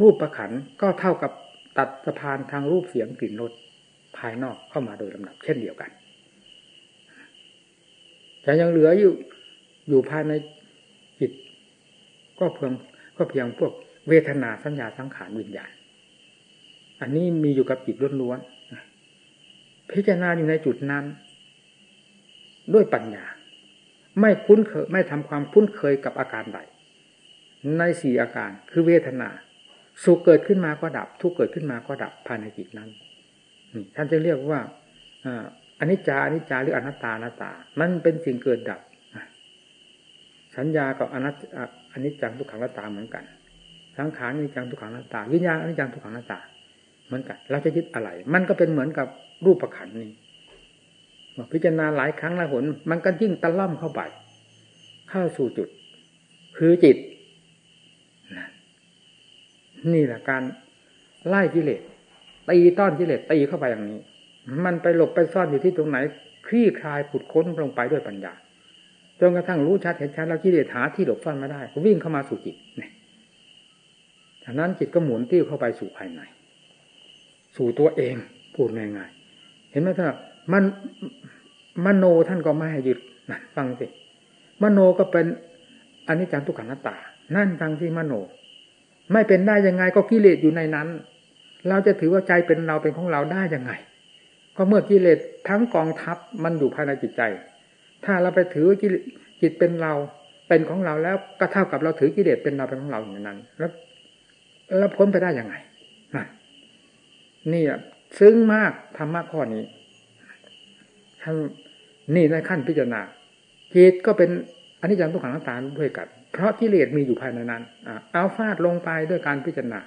รูปประขันก็เท่ากับตัดสะพานทางรูปเสียงกลิ่นรสภายนอกเข้ามาโดยลำดับเช่นเดียวกันแต่ยังเหลืออยู่อยู่ภายในจิต ก็เพียงก็เพียงพวกเวทนาสัญญาสังขารวิญญาณ อันนี้มีอยู่กับจิตล้วนๆพิจารณาอยู่ในจุดนั้น ด้วยปัญญา ไม่คุ้นเคยไม่ทำความคุ้นเคยกับอาการใดในสี่อาการคือเวทนา สุขเกิดขึ้นมาก็ดับ ทุกเกิดขึ้นมาก็ดับภายในจิตนั้นท่านจะเรียกว่าอนิจจาอนิจจาหรืออนัตตาอนัตตา มันเป็นสิ่งเกิดดับสัญญากับอนัตอนิจจังทุกขังอนัตตาเหมือนกัน สังขารอนิจจังทุกขังอนัตตา วิญญาณอนิจจังทุกขังอนัตตา เหมือนกัน เราจะยึดอะไร มันก็เป็นเหมือนกับรูปประขันนี้พิจารณาหลายครั้งหลายหนมันก็ยิ่งตะล่อมเข้าไป เข้าสู่จุด คือจิต นี่แหละการไล่กิเลสตีต้อนกิเลสตีเข้าไปอย่างนี้ มันไปหลบไปซ่อนอยู่ที่ตรงไหนคลี่คลายขุดค้นลงไปด้วยปัญญาจนกระทั่งรู้ชัดเห็นชัดแล้วกิเลสหาที่หลบซ่อนไม่ได้วิ่งเข้ามาสู่จิตเนี่ยจากนั้นจิตก็หมุนติ้วเข้าไปสู่ภายใน สู่ตัวเองพูดง่ายๆเห็นไหมท่านมันมโนท่านก็ไม่ให้หยุดนะฟังสิมโนก็เป็นอันนี้จังทุกขังนัตตา นั่นทางที่มโน ไม่เป็นได้ยังไงก็กิเลสอยู่ในนั้น เราจะถือว่าใจเป็นเราเป็นของเราได้ยังไง ก็เมื่อกิเลสทั้งกองทัพมันอยู่ภายในจิตใจ ถ้าเราไปถือกิจิตเป็นเราเป็นของเราแล้วก็เท่ากับเราถือกิเลสเป็นเราเป็นของเราอย่างนั้น แล้วแล้วพ้นไปได้ยังไงนี่อะซึ้งมากธรรมะข้อนี้ท่านนี่ในขั้นพิจารณาจิตก็เป็นอันนี้จังทุกขังนัตตาด้วยกัน เพราะกิเลสมีอยู่ภายในนั้นเอาฟาดลงไปด้วยการพิจารณา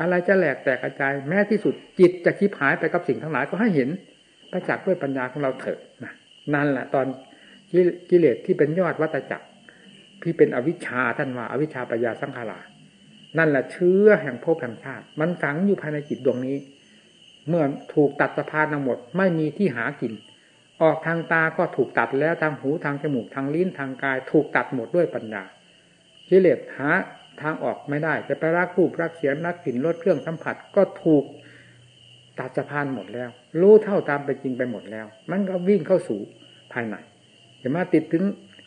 อะไรจะแหลกแตกกระจายแม้ที่สุดจิตจะคิดหายไปกับสิ่งทั้งหลายก็ให้เห็นประจักษ์ด้วยปัญญาของเราเถิดนั่นแหละตอนกิเลสที่เป็นยอดวัตจักรที่เป็นอวิชชาท่านว่าอวิชชาปัญญาสังขารานั่นแหละเชื้อแห่งภพแห่งชาติ มันฝังอยู่ภายในจิตดวงนี้ เมื่อถูกตัดสะพานทั้งหมดไม่มีที่หากิน ออกทางตาก็ถูกตัดแล้วทางหูทางจมูกทางลิ้นทางกาย ถูกตัดหมดด้วยปัญญา กิเลสหาทางออกไม่ได้จะไปรักรูปรักเสียงรักกลิ่นรสเครื่องสัมผัสก็ถูกตัดสะพานหมดแล้ว รู้เท่าตามไปจริงไปหมดแล้ว มันก็วิ่งเข้าสู่ภายในจะมาติดถึง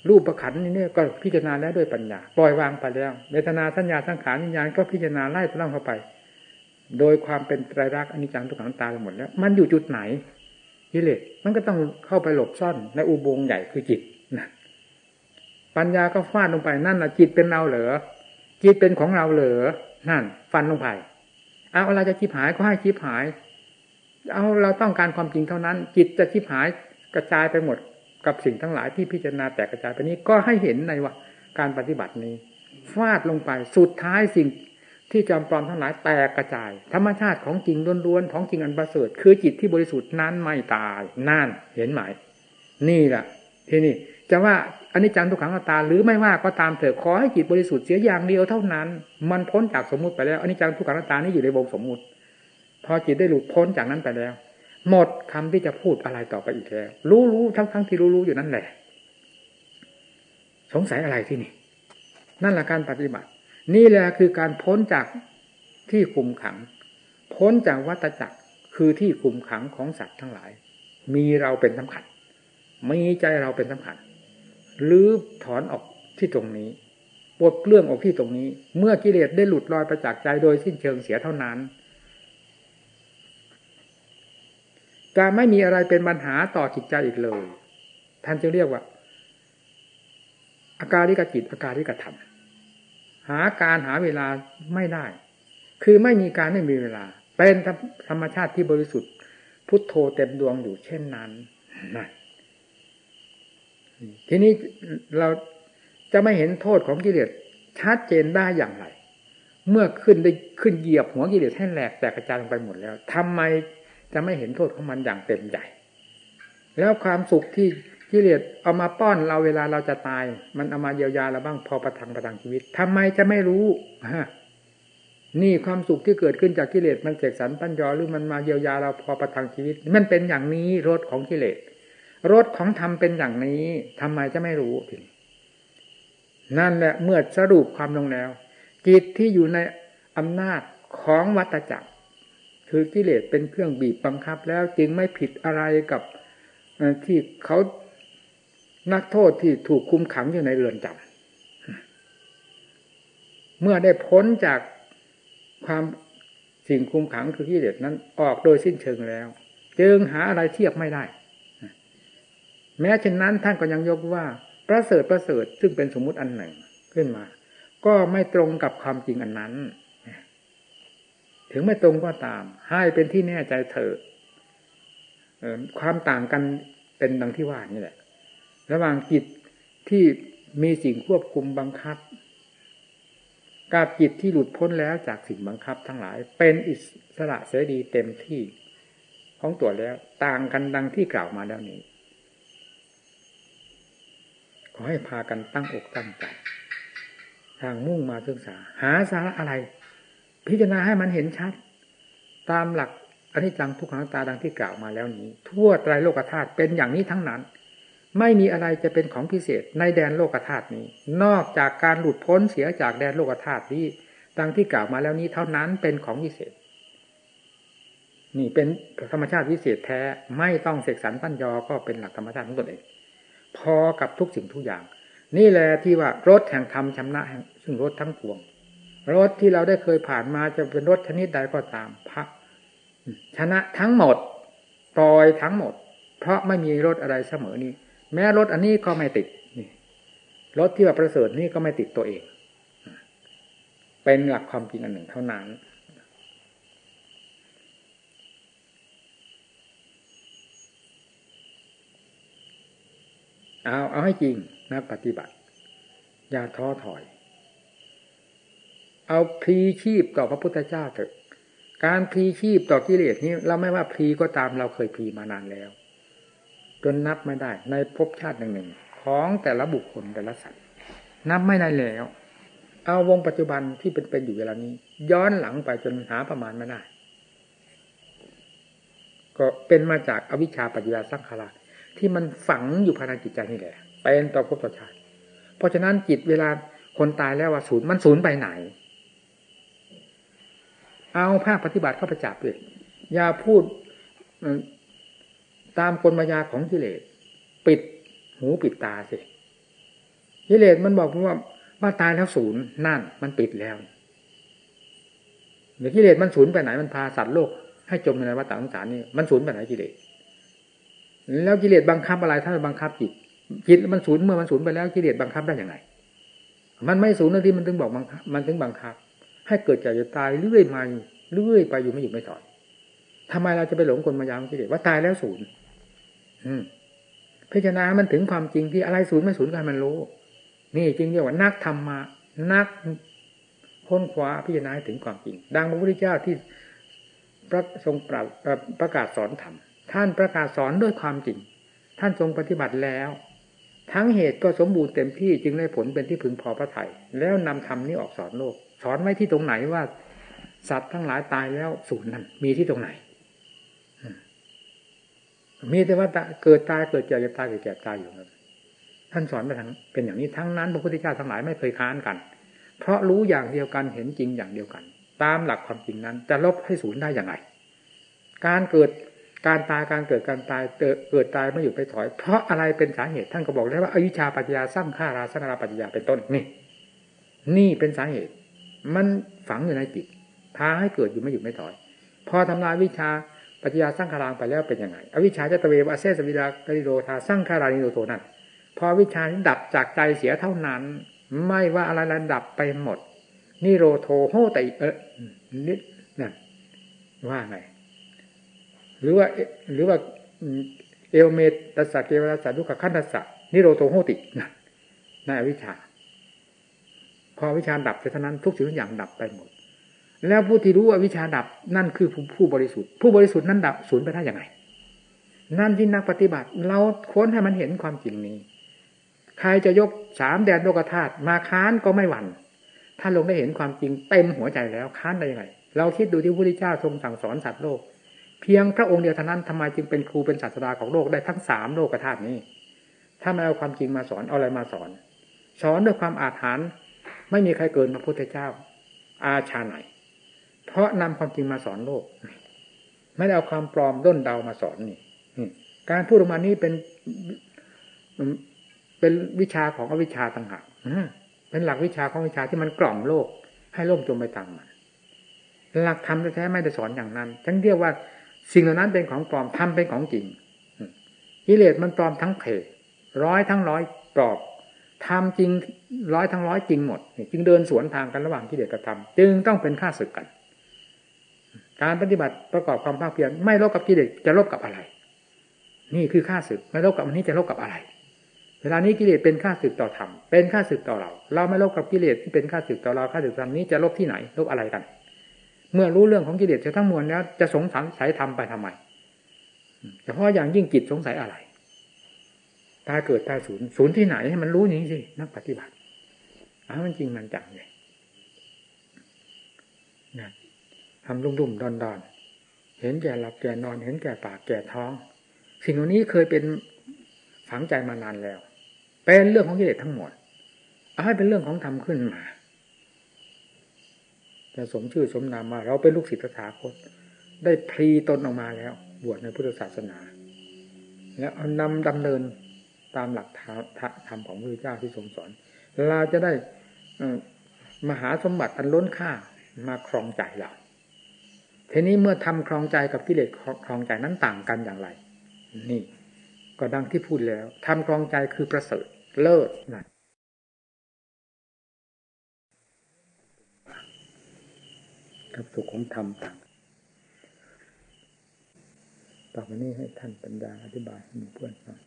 รูปประขันนี่เนี่ยก็พิจารณาแล้วด้วยปัญญาปล่อยวางไปแล้วเวทนาสัญญาสังขารวิญญาณก็พิจารณาไล่ตล่องเข้าไป โดยความเป็นไตรลักษณ์อนิจจังทุกขังตาไปหมดแล้ว มันอยู่จุดไหนกิเลสมันก็ต้องเข้าไปหลบซ่อนในอุโบงค์ใหญ่คือจิต ปัญญาก็ฟาดลงไปนั่นนะจิตเป็นเราเหรอจิตเป็นของเราเหรอนั่น ฟันลงไปเอาอะไรจะชิบหายก็ให้ชิบหาย เอาเราต้องการความจริงเท่านั้น จิตจะชิบหายกระจายไปหมดกับสิ่งทั้งหลายที่พิจารณาแตกกระจายไปนี้ก็ให้เห็นในว่าการปฏิบัตินี้ฟาดลงไปสุดท้ายสิ่งที่จำปลอมทั้งหลายแตกกระจาย ธรรมชาติของจริงล้วนๆของจริงอันประเสริฐคือจิตที่บริสุทธิ์นั้นไม่ตายนั่นเห็นไหมนี่แหละที่นี่ จะว่าอันนี้จังทุกขังตาหรือไม่ว่าก็ตามเถอะขอให้จิตบริสุทธิ์เสียอย่างเดียวเท่านั้น มันพ้นจากสมมุติไปแล้วอันนี้จังทุกขังตานี่อยู่ในวงสมมุติ พอจิตได้หลุดพ้นจากนั้นไปแล้ว หมดคำที่จะพูดอะไรต่อไปอีกแล้วรู้รู้ทั้งทั้งที่รู้รู้อยู่นั่นแหละ สงสัยอะไรที่นี่ นั่นแหละการปฏิบัติ นี่แหละคือการพ้นจากที่คุมขัง พ้นจากวัตจักรคือที่คุมขังของสัตว์ทั้งหลาย มีเราเป็นสำคัญมีใจเราเป็นสำคัญ หรือถอนออกที่ตรงนี้ปลดเปลื้องออกที่ตรงนี้ เมื่อกิเลสได้หลุดลอยไปจากใจโดยสิ้นเชิงเสียเท่านั้นจะไม่มีอะไรเป็นปัญหาต่อจิตใจอีกเลย ท่านจะเรียกว่า อาการิกจิตอาการิกธรรม หาการหาเวลาไม่ได้ คือไม่มีการไม่มีเวลา เป็นธรรมชาติที่บริสุทธิ์ พุทโธเต็มดวงอยู่เช่นนั้นนะ ทีนี้เราจะไม่เห็นโทษของกิเลสชัดเจนได้อย่างไร เมื่อขึ้นได้ขึ้นเหยียบหัวกิเลสให้แหลกแตกกระจายลงไปหมดแล้วทำไมจะไม่เห็นโทษของมันอย่างเต็มใจ แล้วความสุขที่กิเลสเอามาป้อนเราเวลาเราจะตาย มันเอามาเยียวยาเราบ้างพอประทังประทังชีวิตทำไมจะไม่รู้ฮะนี่ความสุขที่เกิดขึ้นจากกิเลสมันเสกสรรปัญญาหรือมันมาเยียวยาเราพอประทังชีวิต มันเป็นอย่างนี้รสของกิเลส รสของธรรมเป็นอย่างนี้ทำไมจะไม่รู้ทีนั่นแหละเมื่อสรุปความลงแล้ว จิตที่อยู่ในอำนาจของวัตจักร คือกิเลสเป็นเครื่องบีบบังคับแล้วจึงไม่ผิดอะไรกับที่เขานักโทษที่ถูกคุมขังอยู่ในเรือนจำเมื่อได้พ้นจากความสิ่งคุมขังคือกิเลสนั้นออกโดยสิ้นเชิงแล้ว จึงหาอะไรเทียบไม่ได้ แม้เช่นนั้นท่านก็ยังยกว่าประเสริฐประเสริฐซึ่งเป็นสมมุติอันหนึ่งขึ้นมา ก็ไม่ตรงกับความจริงอันนั้น ถึงไม่ตรงก็ตาม ให้เป็นที่แน่ใจเถอะความต่างกันเป็นดังที่ว่านี่แหละ ระหว่างจิตที่มีสิ่งควบคุมบังคับ กับจิตที่หลุดพ้นแล้วจากสิ่งบังคับทั้งหลาย เป็นอิสระเสรีเต็มที่ของตัวแล้ว ต่างกันดังที่กล่าวมาแล้วนี้ ขอให้พากันตั้งอกตั้งใจทางมุ่งมาศึกษา หาสาระอะไร พิจารณาให้มันเห็นชัด ตามหลักอันนี้จังทุกขังตาดังที่กล่าวมาแล้วนี้ ทั่วไตรโลกธาตุเป็นอย่างนี้ทั้งนั้น ไม่มีอะไรจะเป็นของพิเศษในแดนโลกธาตุนี้ นอกจากการหลุดพ้นเสียจากแดนโลกธาตุนี้ดังที่กล่าวมาแล้วนี้เท่านั้นเป็นของพิเศษ นี่เป็นธรรมชาติวิเศษแท้ไม่ต้องเสกสรรปั้นยอก็เป็นหลักธรรมชาติของตนเอง พอกับทุกสิ่งทุกอย่าง นี่แหละที่ว่ารถแห่งธรรมชำนะแห่งซึ่งรถทั้งปวง รถที่เราได้เคยผ่านมาจะเป็นรถชนิดใดก็ตามพระชนะทั้งหมดปล่อยทั้งหมด เพราะไม่มีรถอะไรเสมอนี้ แม้รถอันนี้ก็ไม่ติดนี่รถที่ว่าประเสริฐนี่ก็ไม่ติดตัวเอง เป็นหลักความจริงอันหนึ่งเท่านั้น เอาเอาให้จริงนะปฏิบัติ อย่าท้อถอย เอาพลีชีพต่อพระพุทธเจ้าเถอะ การพลีชีพต่อกิเลสนี้ เราไม่ว่าพลีก็ตามเราเคยพลีมานานแล้ว จนนับไม่ได้ ในภพชาติหนึ่งหนึ่งของแต่ละบุคคลแต่ละสัตว์นับไม่ได้แล้ว เอาวงปัจจุบันที่เป็นเป็นอยู่เวลานี้ ย้อนหลังไปจนหาประมาณไม่ได้ ก็เป็นมาจากอวิชชาปัจจยาสังขารา ที่มันฝังอยู่ภายในจิตใจนี่แหละเป็นต่อภพต่อชาติเพราะฉะนั้นจิตเวลาคนตายแล้วว่าศูนย์มันศูนย์ไปไหน เอาภาคปฏิบัติเข้าไปจับเลยอย่าพูดตามกลมายาของกิเลสปิดหูปิดตาสิกิเลสมันบอกว่าว่าตายแล้วศูนย์นั่น มันปิดแล้วเดี๋ยวกิเลสมันศูนย์ไปไหนมันพาสัตว์โลกให้จมในวัฏสงสารนี่มันศูนย์ไปไหนกิเลส แล้วกิเลสบังคับอะไรถ้าบังคับจิตจิตมันสูญเมื่อมันสูญไปแล้วกิเลสบังคับได้อยังไงมันไม่สูญนาทีมันถึงบอกบังคับ มันถึงบังคับ ให้เกิดจากจะตายเรื่อยมาเรื่อยไปอยู่ไม่หยุดไม่ถอยทำไมเราจะไปหลงกลมายาของกิเลสว่าตายแล้วสูญอืมพิจารณามันถึงความจริงที่อะไรสูญไม่สูญกันมันรู้ นี่จริงเรียกว่านักธรรมมานักค้นคว้าพิจารณาถึงความจริง ดังพระพุทธเจ้าที่พระทรงปรประกาศสอนธรรม ท่านประกาศสอนด้วยความจริง ท่านทรงปฏิบัติแล้ว ทั้งเหตุก็สมบูรณ์เต็มที่จึงได้ผลเป็นที่พึงพอพระไถ่แล้วนำธรรมนี้ออกสอนโลก สอนไว้ที่ตรงไหนว่า สัตว์ทั้งหลายตายแล้วสูญนั้นมีที่ตรงไหนมีแต่ว่าเกิดตายเกิดเจ็บตายเกิดแก่ตายอยู่นั้นท่านสอนไปทั้งเป็นอย่างนี้ทั้งนั้นพระพุทธเจ้าทั้งหลายไม่เคยค้านกัน เพราะรู้อย่างเดียวกันเห็นจริงอย่างเดียวกัน ตามหลักความจริงนั้น จะลบให้สูญได้อย่างไรการเกิด การตายการเกิดการตายเกิดตายไม่อยู่ไปถอย เพราะอะไรเป็นสาเหตุท่านก็บอกได้ว่าอวิชชาปัญญาสร้างฆ่าราสังราปัญญาเป็นต้นนี่ นี่เป็นสาเหตุ มันฝังอยู่ในจิตพาให้เกิดอยู่ไม่อยู่ไม่ถอย พอทำลายวิชาปัญญาสร้างคารางไปแล้วเป็นยังไงอวิชชาจะตะเววาเซสวิดากริโรธาสร้างคารานิโรโทนั่นพอวิชาดับจากใจเสียเท่านั้น ไม่ว่าอะไรระดับไปหมดนิโรโทโหติเออนิดนั่นว่าไง หรือว่า หรือว่าเอลเมตัสสะเกวรัสสะดุขขันตัสสะนิโรโตโหตินะในอวิชชา พอวิชาดับเท่านั้นทุกสิ่งทุกอย่างดับไปหมด แล้วผู้ที่รู้ว่าวิชาดับนั่นคือผู้ผู้บริสุทธิ์ ผู้บริสุทธิ์นั้นดับสูญไปได้ยังไง นั่นที่นักปฏิบัติ เราค้นให้มันเห็นความจริงนี้ ใครจะยกสามแดนโลกธาตุมาค้านก็ไม่หวัน่นถ้าลงได้เห็นความจริงเต็มหัวใจแล้วค้านได้ยังไง เราคิดดูที่พระพุทธเจ้าทรงสั่งสอนสัตว์โลก เพียงพระองค์เดียวเท่านั้นทำไมจึงเป็นครูเป็นศาสดาของโลกได้ทั้งสามโลกธาตุนี้ ถ้าไม่เอาความจริงมาสอนเอาอะไรมาสอน สอนด้วยความอาถรรพ์ไม่มีใครเกินพระพุทธเจ้า อาชาไหน เพราะนำความจริงมาสอนโลก ไม่ได้เอาความปลอมด้นเดามาสอนนี่การพูดออกมานี้เป็นเป็นวิชาของอวิชาต่างหากเป็นหลักวิชาของวิชาที่มันกล่อมโลก ให้โลกจมไปตามมันหลักธรรมแท้ๆไม่ได้สอนอย่างนั้นทั้งเรียกว่า สิ่งเหล่านั้นเป็นของปลอมทำเป็นของจริงกิเลสมันปลอมทั้งเพร้อยทั้งร้อยปลอบทำจริงร้อยทั้งร้อยจริงหมดจึงเดินสวนทางกันระหว่างกิเลสกับธรรมจึงต้องเป็นข้าศึกกัน การปฏิบัติประกอบความภาคเพียรไม่ลบกับกิเลสจะลบกับอะไร นี่คือข้าศึกไม่ลบกับอันนี้จะลบกับอะไร เวลานี้กิเลสเป็นข้าศึกต่อธรรมเป็นข้าศึกต่อเรา เราไม่ลบกับกิเลสที่เป็นข้าศึกต่อเราข้าศึกธรรมนี้จะลบที่ไหนลบอะไรกัน เมื่อรู้เรื่องของกิเลสจะทั้งมวลแล้ว จะสงสัยทำไปทำไมเฉพาะอย่างยิ่งจิตสงสัยอะไรตายเกิดตายศูนย์ศูนย์ที่ไหนให้มันรู้อย่างนี้สินักปฏิบัติอ้ามันจริงมันจังเลยนะทำรุ่มรุ่มดอนดอนเห็นแก่หลับแก่นอนเห็นแก่ปากแก่ท้อง สิ่งเหล่านี้เคยเป็นฝังใจมานานแล้ว เป็นเรื่องของกิเลสทั้งหมดเอาให้เป็นเรื่องของธรรมขึ้นมา จะสมชื่อสมนามมา เราเป็นลูกศิษย์ตถาคต ได้พลีตนออกมาแล้ว บวชในพุทธศาสนา แล้วเอานำดำเนินตามหลักธรรมของพระเจ้าที่ทรงสอน เราจะได้มหาสมบัติอันล้นค่ามาครองใจเราทีนี้เมื่อทำครองใจกับกิเลสครองใจนั้นต่างกันอย่างไร นี่ ก็ดังที่พูดแล้วทำครองใจคือประเสริฐเลิศนะ กับสุขของธรรมต่างต่อไปนี้ให้ท่านปัญญาอธิบายให้เพื่อนฟัง